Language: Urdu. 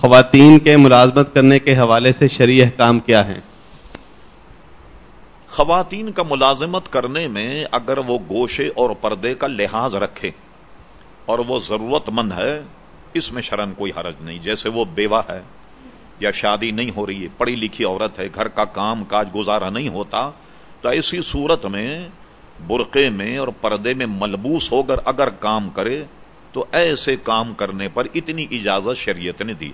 خواتین کے ملازمت کرنے کے حوالے سے شرعی احکام کیا ہیں؟ خواتین کا ملازمت کرنے میں اگر وہ گوشے اور پردے کا لحاظ رکھے اور وہ ضرورت مند ہے، اس میں شرن کوئی حرج نہیں۔ جیسے وہ بیوہ ہے یا شادی نہیں ہو رہی ہے پڑھی لکھی عورت ہے، گھر کا کام کاج گزارا نہیں ہوتا، تو ایسی صورت میں برقے میں اور پردے میں ملبوس ہو کر اگر کام کرے تو ایسے کام کرنے پر اتنی اجازت شریعت نے دی۔